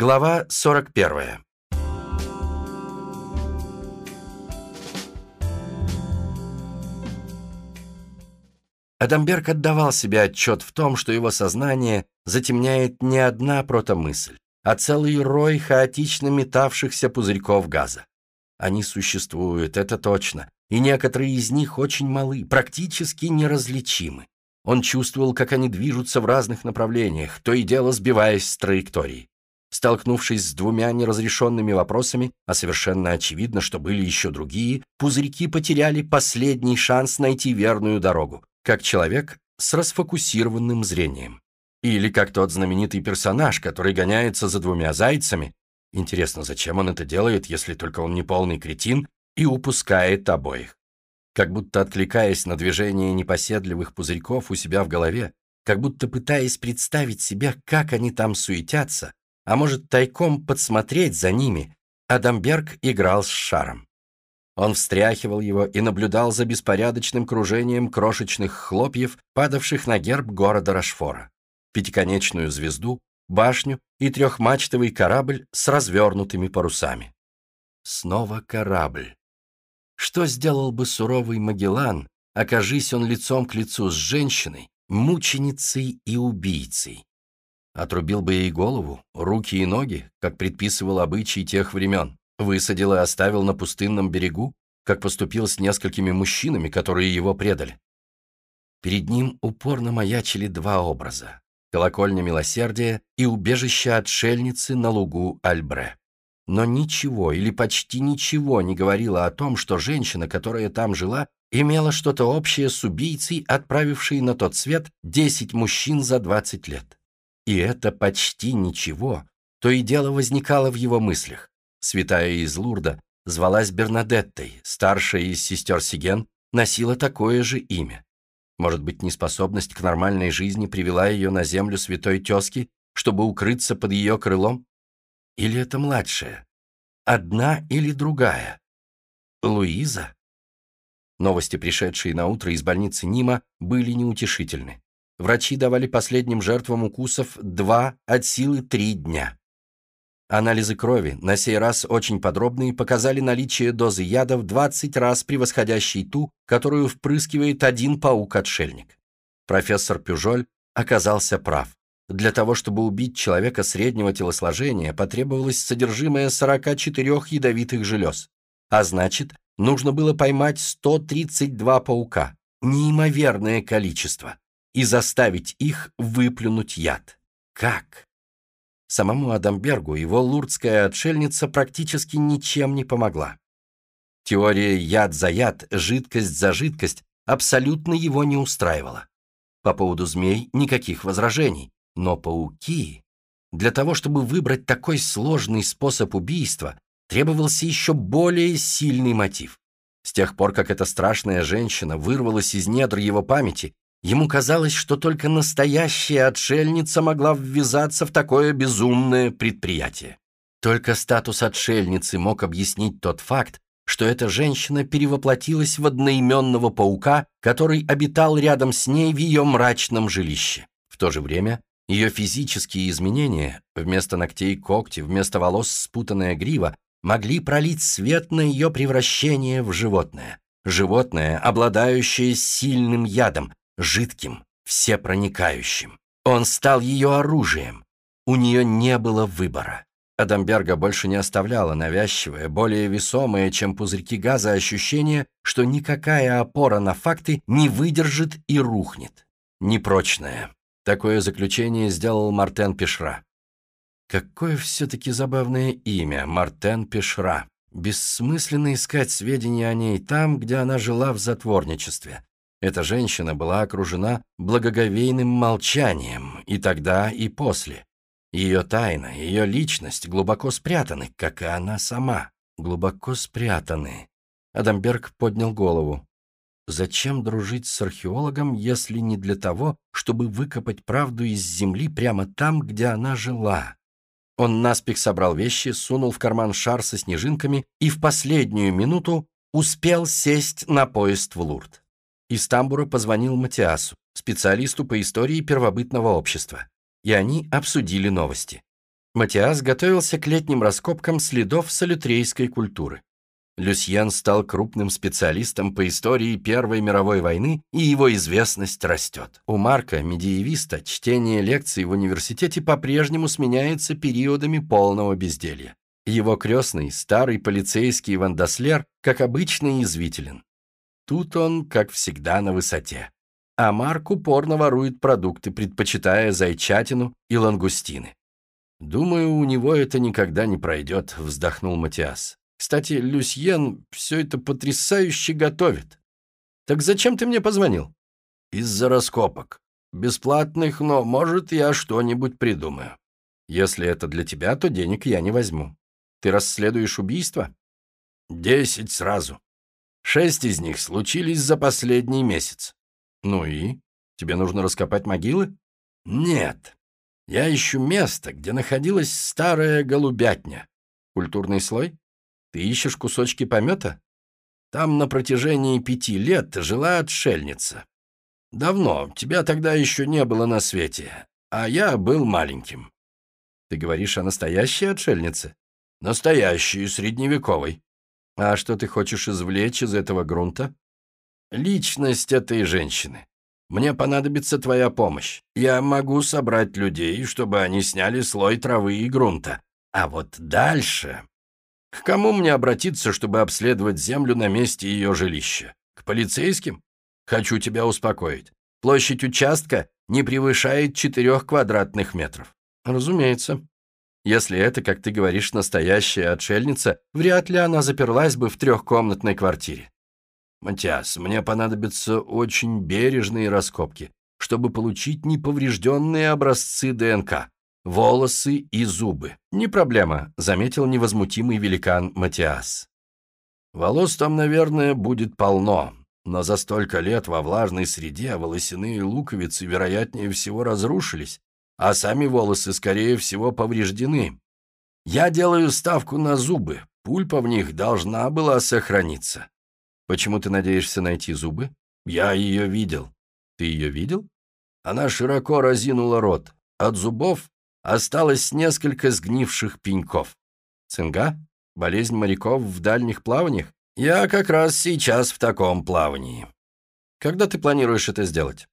Глава 41. Адамберг отдавал себе отчет в том, что его сознание затемняет не одна протомысль, а целый рой хаотично метавшихся пузырьков газа. Они существуют, это точно, и некоторые из них очень малы, практически неразличимы. Он чувствовал, как они движутся в разных направлениях, то и дело сбиваясь с траектории. Столкнувшись с двумя неразрешенными вопросами, а совершенно очевидно, что были еще другие, пузырьки потеряли последний шанс найти верную дорогу, как человек с расфокусированным зрением. Или как тот знаменитый персонаж, который гоняется за двумя зайцами. Интересно, зачем он это делает, если только он не полный кретин и упускает обоих? Как будто откликаясь на движение непоседливых пузырьков у себя в голове, как будто пытаясь представить себе, как они там суетятся, а может тайком подсмотреть за ними, Адамберг играл с шаром. Он встряхивал его и наблюдал за беспорядочным кружением крошечных хлопьев, падавших на герб города Рашфора, пятиконечную звезду, башню и трехмачтовый корабль с развернутыми парусами. Снова корабль. Что сделал бы суровый Магеллан, окажись он лицом к лицу с женщиной, мученицей и убийцей? Отрубил бы ей голову, руки и ноги, как предписывал обычай тех времен. Высадил и оставил на пустынном берегу, как поступил с несколькими мужчинами, которые его предали. Перед ним упорно маячили два образа — колокольня милосердия и убежище отшельницы на лугу Альбре. Но ничего или почти ничего не говорило о том, что женщина, которая там жила, имела что-то общее с убийцей, отправившей на тот свет 10 мужчин за 20 лет. И это почти ничего, то и дело возникало в его мыслях. Святая из Лурда звалась Бернадеттой, старшая из сестер Сиген носила такое же имя. Может быть, неспособность к нормальной жизни привела ее на землю святой тезки, чтобы укрыться под ее крылом? Или это младшая? Одна или другая? Луиза? Новости, пришедшие на утро из больницы Нима, были неутешительны. Врачи давали последним жертвам укусов два от силы три дня. Анализы крови, на сей раз очень подробные, показали наличие дозы яда в 20 раз превосходящей ту, которую впрыскивает один паук-отшельник. Профессор Пюжоль оказался прав. Для того, чтобы убить человека среднего телосложения, потребовалось содержимое 44 ядовитых желез. А значит, нужно было поймать 132 паука. Неимоверное количество и заставить их выплюнуть яд. Как? Самому Адамбергу его лурдская отшельница практически ничем не помогла. Теория яд за яд, жидкость за жидкость абсолютно его не устраивала. По поводу змей никаких возражений, но пауки... Для того, чтобы выбрать такой сложный способ убийства, требовался еще более сильный мотив. С тех пор, как эта страшная женщина вырвалась из недр его памяти, Ему казалось, что только настоящая отшельница могла ввязаться в такое безумное предприятие. Только статус отшельницы мог объяснить тот факт, что эта женщина перевоплотилась в одноименного паука, который обитал рядом с ней в ее мрачном жилище. В то же время ее физические изменения, вместо ногтей когти, вместо волос спутанная грива, могли пролить свет на ее превращение в животное. Животное, обладающее сильным ядом, жидким, всепроникающим. Он стал ее оружием. У нее не было выбора. Адамберга больше не оставляла навязчивое, более весомое, чем пузырьки газа, ощущение, что никакая опора на факты не выдержит и рухнет. Непрочное. Такое заключение сделал Мартен Пешра. Какое все-таки забавное имя, Мартен Пешра. Бессмысленно искать сведения о ней там, где она жила в затворничестве. Эта женщина была окружена благоговейным молчанием и тогда, и после. Ее тайна, ее личность глубоко спрятаны, как и она сама. Глубоко спрятаны. Адамберг поднял голову. Зачем дружить с археологом, если не для того, чтобы выкопать правду из земли прямо там, где она жила? Он наспех собрал вещи, сунул в карман шар со снежинками и в последнюю минуту успел сесть на поезд в Лурд. Из тамбура позвонил Матиасу, специалисту по истории первобытного общества, и они обсудили новости. Матиас готовился к летним раскопкам следов салютрейской культуры. Люсьен стал крупным специалистом по истории Первой мировой войны, и его известность растет. У Марка, медиевиста, чтение лекций в университете по-прежнему сменяется периодами полного безделья. Его крестный, старый полицейский Вандослер, как обычно, извителен. Тут он, как всегда, на высоте. А Марк упорно ворует продукты, предпочитая зайчатину и лангустины. «Думаю, у него это никогда не пройдет», — вздохнул Матиас. «Кстати, Люсьен все это потрясающе готовит. Так зачем ты мне позвонил?» «Из-за раскопок. Бесплатных, но, может, я что-нибудь придумаю. Если это для тебя, то денег я не возьму. Ты расследуешь убийство?» «Десять сразу. Шесть из них случились за последний месяц». «Ну и? Тебе нужно раскопать могилы?» «Нет. Я ищу место, где находилась старая голубятня. Культурный слой? Ты ищешь кусочки помета? Там на протяжении пяти лет жила отшельница. Давно, тебя тогда еще не было на свете, а я был маленьким. Ты говоришь о настоящей отшельнице? Настоящей, средневековой. А что ты хочешь извлечь из этого грунта? Личность этой женщины. Мне понадобится твоя помощь. Я могу собрать людей, чтобы они сняли слой травы и грунта. А вот дальше... К кому мне обратиться, чтобы обследовать землю на месте ее жилища? К полицейским? Хочу тебя успокоить. Площадь участка не превышает четырех квадратных метров. Разумеется. Если это, как ты говоришь, настоящая отшельница, вряд ли она заперлась бы в трехкомнатной квартире. «Матиас, мне понадобятся очень бережные раскопки, чтобы получить неповрежденные образцы ДНК, волосы и зубы». «Не проблема», — заметил невозмутимый великан Матиас. «Волос там, наверное, будет полно, но за столько лет во влажной среде волосяные луковицы, вероятнее всего, разрушились, а сами волосы, скорее всего, повреждены. Я делаю ставку на зубы, пульпа в них должна была сохраниться. Почему ты надеешься найти зубы? Я ее видел. Ты ее видел? Она широко разинула рот. От зубов осталось несколько сгнивших пеньков. Цинга? Болезнь моряков в дальних плаваниях? Я как раз сейчас в таком плавании. Когда ты планируешь это сделать?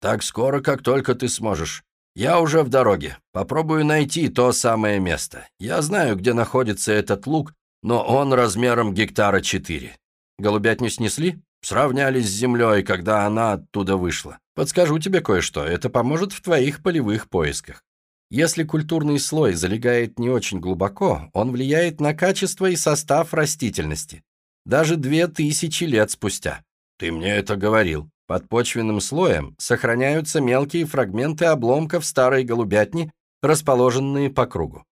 Так скоро, как только ты сможешь. Я уже в дороге. Попробую найти то самое место. Я знаю, где находится этот луг, но он размером гектара четыре. Голубятню снесли? Сравнялись с землей, когда она оттуда вышла. Подскажу тебе кое-что, это поможет в твоих полевых поисках. Если культурный слой залегает не очень глубоко, он влияет на качество и состав растительности. Даже две тысячи лет спустя. Ты мне это говорил. Под почвенным слоем сохраняются мелкие фрагменты обломков старой голубятни, расположенные по кругу.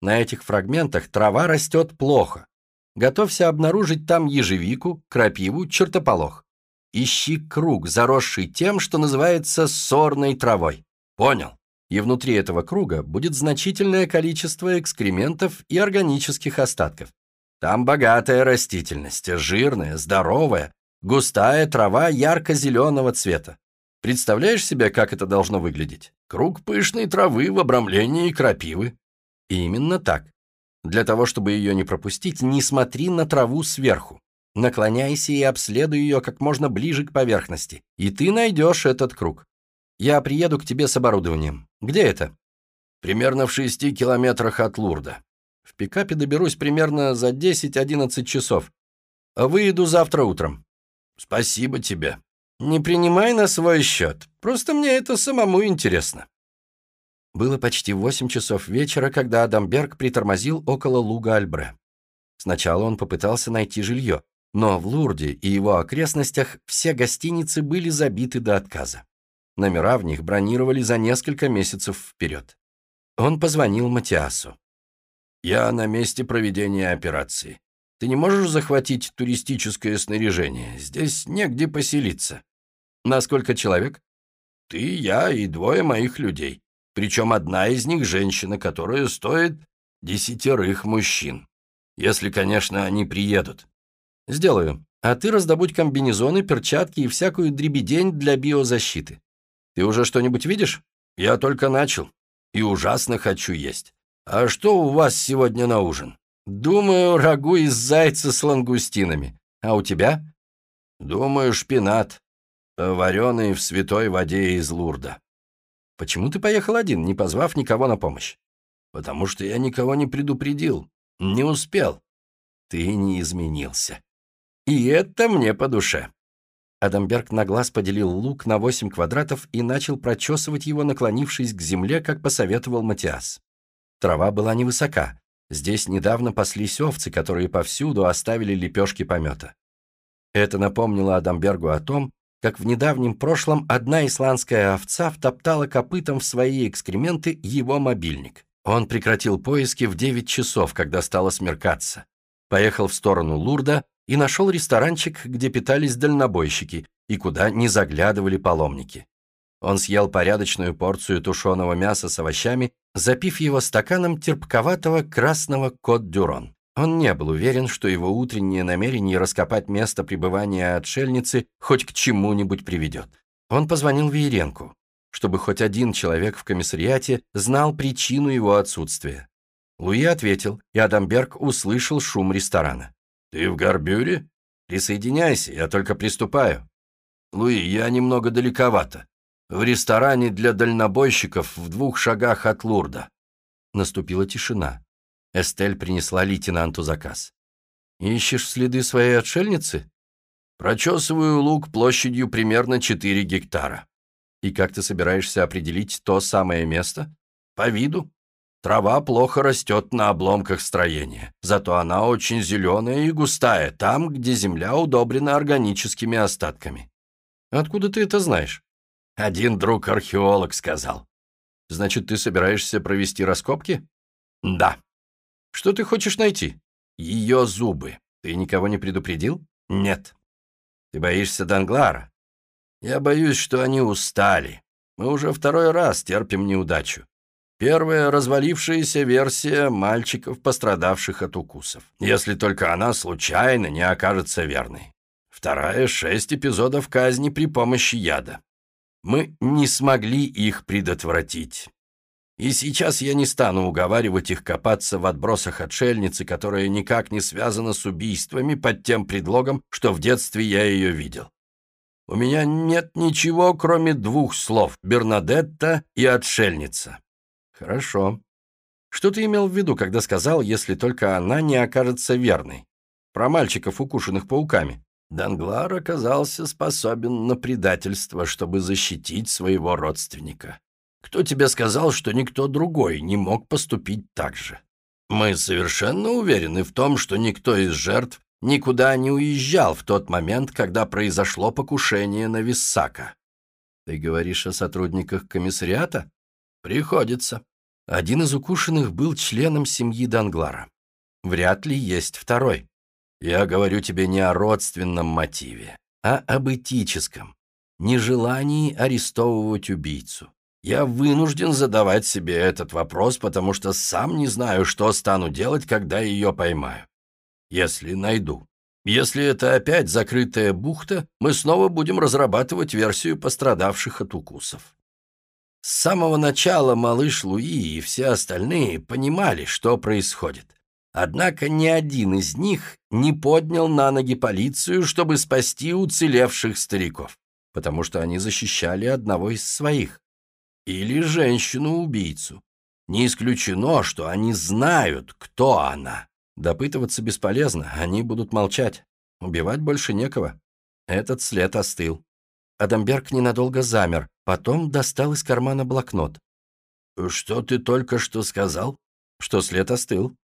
На этих фрагментах трава растет плохо, Готовься обнаружить там ежевику, крапиву, чертополох. Ищи круг, заросший тем, что называется сорной травой. Понял. И внутри этого круга будет значительное количество экскрементов и органических остатков. Там богатая растительность, жирная, здоровая, густая трава ярко-зеленого цвета. Представляешь себе, как это должно выглядеть? Круг пышной травы в обрамлении крапивы. И именно так. Для того, чтобы ее не пропустить, не смотри на траву сверху. Наклоняйся и обследуй ее как можно ближе к поверхности, и ты найдешь этот круг. Я приеду к тебе с оборудованием. Где это? Примерно в шести километрах от Лурда. В пикапе доберусь примерно за 10-11 часов. Выеду завтра утром. Спасибо тебе. Не принимай на свой счет. Просто мне это самому интересно. Было почти восемь часов вечера, когда Адамберг притормозил около луга Альбре. Сначала он попытался найти жилье, но в Лурде и его окрестностях все гостиницы были забиты до отказа. Номера в них бронировали за несколько месяцев вперед. Он позвонил Матиасу. «Я на месте проведения операции. Ты не можешь захватить туристическое снаряжение? Здесь негде поселиться». «На сколько человек?» «Ты, я и двое моих людей. Причем одна из них женщина, которая стоит десятерых мужчин. Если, конечно, они приедут. Сделаю. А ты раздобудь комбинезоны, перчатки и всякую дребедень для биозащиты. Ты уже что-нибудь видишь? Я только начал. И ужасно хочу есть. «А что у вас сегодня на ужин?» «Думаю, рагу из зайца с лангустинами. А у тебя?» «Думаю, шпинат, вареный в святой воде из Лурда». «Почему ты поехал один, не позвав никого на помощь?» «Потому что я никого не предупредил. Не успел». «Ты не изменился. И это мне по душе». Адамберг на глаз поделил лук на 8 квадратов и начал прочесывать его, наклонившись к земле, как посоветовал Матиас. Трава была невысока. Здесь недавно паслись овцы, которые повсюду оставили лепешки помета. Это напомнило Адамбергу о том, как в недавнем прошлом одна исландская овца втоптала копытом в свои экскременты его мобильник. Он прекратил поиски в 9 часов, когда стало смеркаться. Поехал в сторону Лурда и нашел ресторанчик, где питались дальнобойщики и куда не заглядывали паломники. Он съел порядочную порцию тушеного мяса с овощами, запив его стаканом терпковатого красного кот-дюрон. Он не был уверен, что его утреннее намерение раскопать место пребывания отшельницы хоть к чему-нибудь приведет. Он позвонил Вееренку, чтобы хоть один человек в комиссариате знал причину его отсутствия. Луи ответил, и Адамберг услышал шум ресторана. «Ты в Горбюре? Присоединяйся, я только приступаю». «Луи, я немного далековато. В ресторане для дальнобойщиков в двух шагах от Лурда». Наступила тишина. Эстель принесла лейтенанту заказ. «Ищешь следы своей отшельницы?» «Прочесываю луг площадью примерно 4 гектара». «И как ты собираешься определить то самое место?» «По виду. Трава плохо растет на обломках строения, зато она очень зеленая и густая, там, где земля удобрена органическими остатками. Откуда ты это знаешь? Один друг-археолог сказал. Значит, ты собираешься провести раскопки? Да. Что ты хочешь найти? Ее зубы. Ты никого не предупредил? Нет. Ты боишься Данглара? Я боюсь, что они устали. Мы уже второй раз терпим неудачу. Первая развалившаяся версия мальчиков, пострадавших от укусов. Если только она случайно не окажется верной. Вторая — шесть эпизодов казни при помощи яда. Мы не смогли их предотвратить. И сейчас я не стану уговаривать их копаться в отбросах отшельницы, которая никак не связана с убийствами под тем предлогом, что в детстве я ее видел. У меня нет ничего, кроме двух слов — Бернадетта и отшельница. Хорошо. Что ты имел в виду, когда сказал, если только она не окажется верной? Про мальчиков, укушенных пауками. Данглар оказался способен на предательство, чтобы защитить своего родственника. Кто тебе сказал, что никто другой не мог поступить так же? Мы совершенно уверены в том, что никто из жертв никуда не уезжал в тот момент, когда произошло покушение на Виссака. Ты говоришь о сотрудниках комиссариата? Приходится. Один из укушенных был членом семьи Данглара. Вряд ли есть второй. Я говорю тебе не о родственном мотиве, а об этическом, нежелании арестовывать убийцу. Я вынужден задавать себе этот вопрос, потому что сам не знаю, что стану делать, когда ее поймаю. Если найду. Если это опять закрытая бухта, мы снова будем разрабатывать версию пострадавших от укусов. С самого начала малыш Луи и все остальные понимали, что происходит. Однако ни один из них не поднял на ноги полицию, чтобы спасти уцелевших стариков, потому что они защищали одного из своих. Или женщину-убийцу. Не исключено, что они знают, кто она. Допытываться бесполезно, они будут молчать. Убивать больше некого. Этот след остыл. Адамберг ненадолго замер, Потом достал из кармана блокнот. «Что ты только что сказал?» «Что след остыл».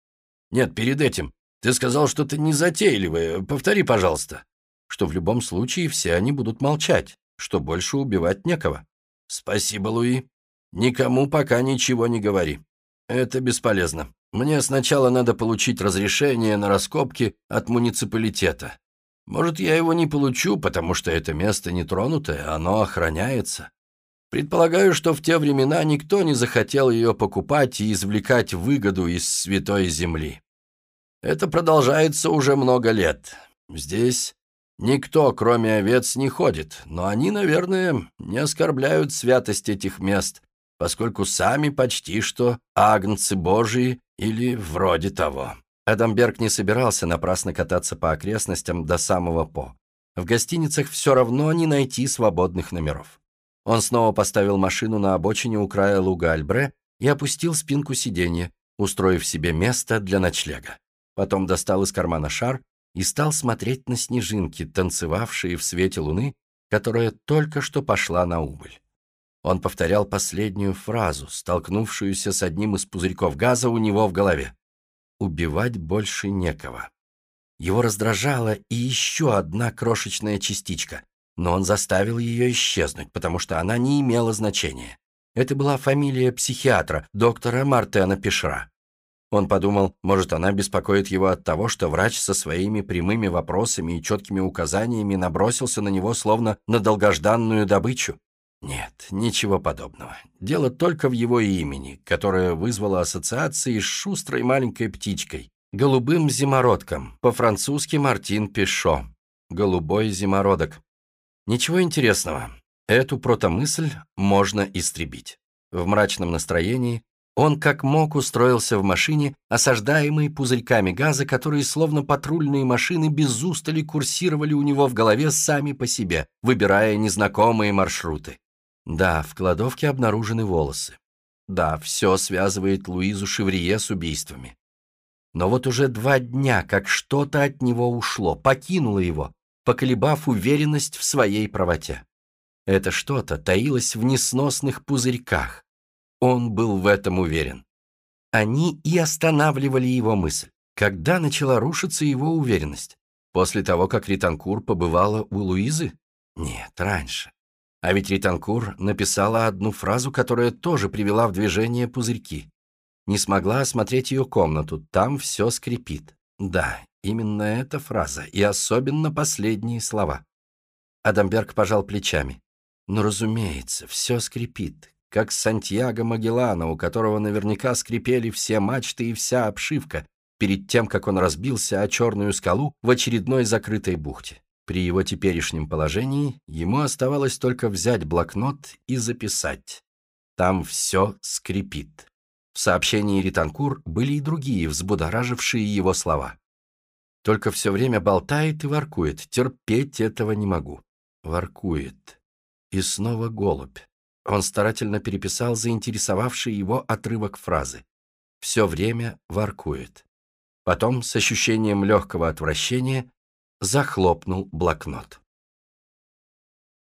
«Нет, перед этим. Ты сказал что-то незатейливое. Повтори, пожалуйста». «Что в любом случае все они будут молчать, что больше убивать некого». «Спасибо, Луи. Никому пока ничего не говори. Это бесполезно. Мне сначала надо получить разрешение на раскопки от муниципалитета. Может, я его не получу, потому что это место нетронутое, оно охраняется. Предполагаю, что в те времена никто не захотел ее покупать и извлекать выгоду из святой земли. Это продолжается уже много лет. Здесь никто, кроме овец, не ходит, но они, наверное, не оскорбляют святость этих мест, поскольку сами почти что агнцы божии или вроде того. Адамберг не собирался напрасно кататься по окрестностям до самого По. В гостиницах все равно не найти свободных номеров. Он снова поставил машину на обочине у края луга Альбре и опустил спинку сиденья, устроив себе место для ночлега. Потом достал из кармана шар и стал смотреть на снежинки, танцевавшие в свете луны, которая только что пошла на убыль. Он повторял последнюю фразу, столкнувшуюся с одним из пузырьков газа у него в голове. «Убивать больше некого». Его раздражала и еще одна крошечная частичка, но он заставил ее исчезнуть, потому что она не имела значения. Это была фамилия психиатра, доктора Мартена Пешра. Он подумал, может, она беспокоит его от того, что врач со своими прямыми вопросами и четкими указаниями набросился на него словно на долгожданную добычу. Нет, ничего подобного. Дело только в его имени, которое вызвало ассоциации с шустрой маленькой птичкой, голубым зимородком, по-французски Мартин Пешо, голубой зимородок. Ничего интересного, эту протомысль можно истребить. В мрачном настроении он как мог устроился в машине, осаждаемой пузырьками газа, которые словно патрульные машины без устали курсировали у него в голове сами по себе, выбирая незнакомые маршруты. Да, в кладовке обнаружены волосы. Да, все связывает Луизу Шеврие с убийствами. Но вот уже два дня, как что-то от него ушло, покинуло его, поколебав уверенность в своей правоте. Это что-то таилось в несносных пузырьках, он был в этом уверен. Они и останавливали его мысль. Когда начала рушиться его уверенность? После того, как Ританкур побывала у Луизы? Нет, раньше. А ведь Ританкур написала одну фразу, которая тоже привела в движение пузырьки. Не смогла осмотреть ее комнату, там все скрипит. Да, именно эта фраза, и особенно последние слова. Адамберг пожал плечами. Ну, разумеется, все скрипит как Сантьяго Магеллана, у которого наверняка скрипели все мачты и вся обшивка, перед тем, как он разбился о черную скалу в очередной закрытой бухте. При его теперешнем положении ему оставалось только взять блокнот и записать. Там все скрипит. В сообщении Ританкур были и другие, взбудоражившие его слова. Только все время болтает и воркует. Терпеть этого не могу. Воркует. И снова голубь. Он старательно переписал заинтересовавший его отрывок фразы. «Все время воркует». Потом, с ощущением легкого отвращения, захлопнул блокнот.